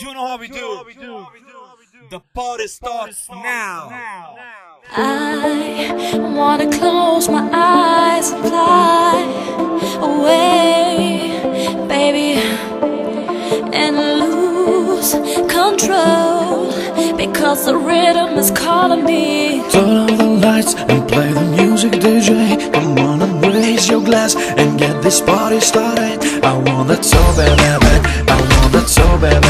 You know how we do. The party starts now. I wanna close my eyes and fly away, baby, and lose control because the rhythm is calling me. Turn on the lights and play the music, DJ. Come on and raise your glass and get this party started. I want that so bad, bad, bad. I want that so bad,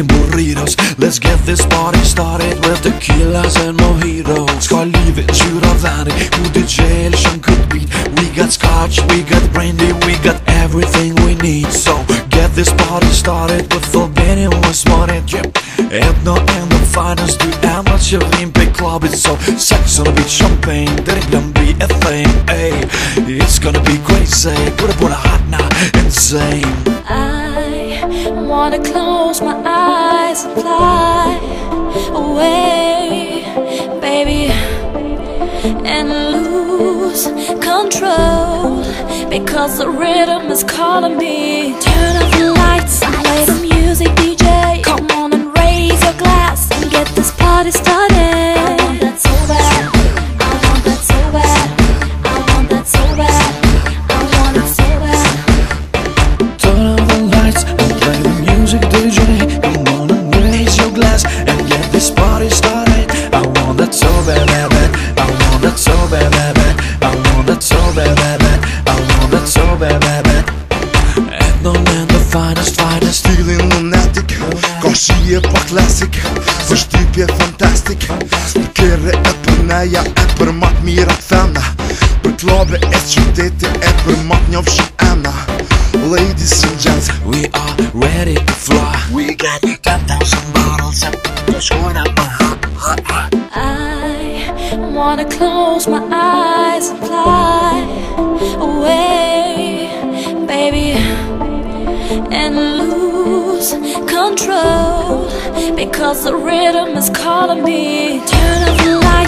burritos. Let's get this party started with tequilas and mojitos. Tjura värdig, god DJ eller kör good beat. We got scotch, we got brandy, we got everything we need. So get this party started with forbidden was wanted. Yep. Etnon and the finest, of in big club. It's so sex on the beach, champagne, that it can be a thing. Ay, it's gonna be crazy, put a wanna close my eyes and fly away, baby, and lose control because the rhythm is calling me. Turn off the lights play the music, DJ. Come on and raise your glass and get this party started. DJ. Come on and raise your glass and get this party started. I want that so bad, bad. I want that so bad, bad. I want that so bad, bad. I want that so bad, bad, bad. Etnon and the finest, finest. Stilin lunatic Ka shije pa klasik Vështypje fantastik Për kërë e për neja e për mat mirat femna Për klabe e qyteti e për mat njofshim emna 10,000 bottles up hot. I wanna close my eyes and fly away, baby, and lose control because the rhythm is calling me. Turn off the lights